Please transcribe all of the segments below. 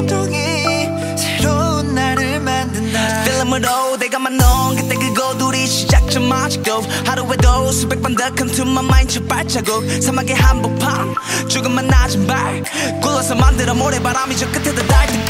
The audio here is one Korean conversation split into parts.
감동이 새로운 나를 만든다. 필름으로 내가 만난 그때 그거 둘이 시작점 아직도 하루에도 수백 번더 come my mind 주발자국. 사막의 한복판 죽음만 낮은 발. 굴러서 만들어 모래바람이 저 끝에 닿을 때까지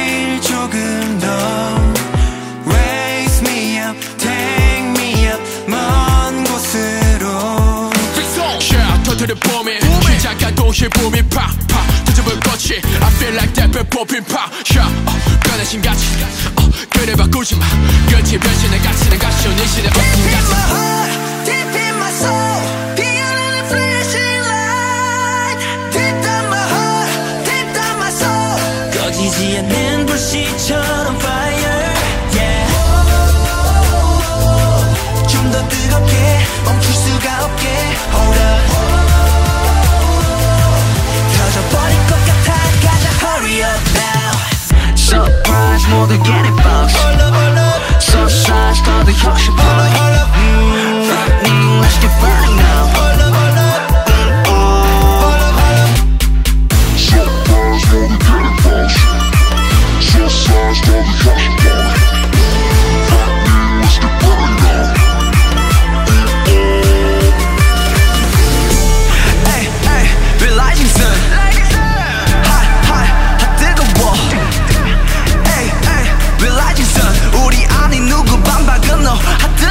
실품이 팍팍 뒤집을 것이 I feel like that 배 뽑힌 파샤 어, 변해신 같이 어, 그래 바꾸지 마 끝이 변신의 가치는 가시온 인신의 어둠 같이 Deep in my heart, deep in my soul 피어나는 flashing light Deep down my heart, deep down my soul 꺼지지 않는 불씨처럼 fire yeah. 좀더 뜨겁게 멈출 수가 없게 surprise 모두 get it box So size 더더 혁신 point Fuck me let's get flying now 하트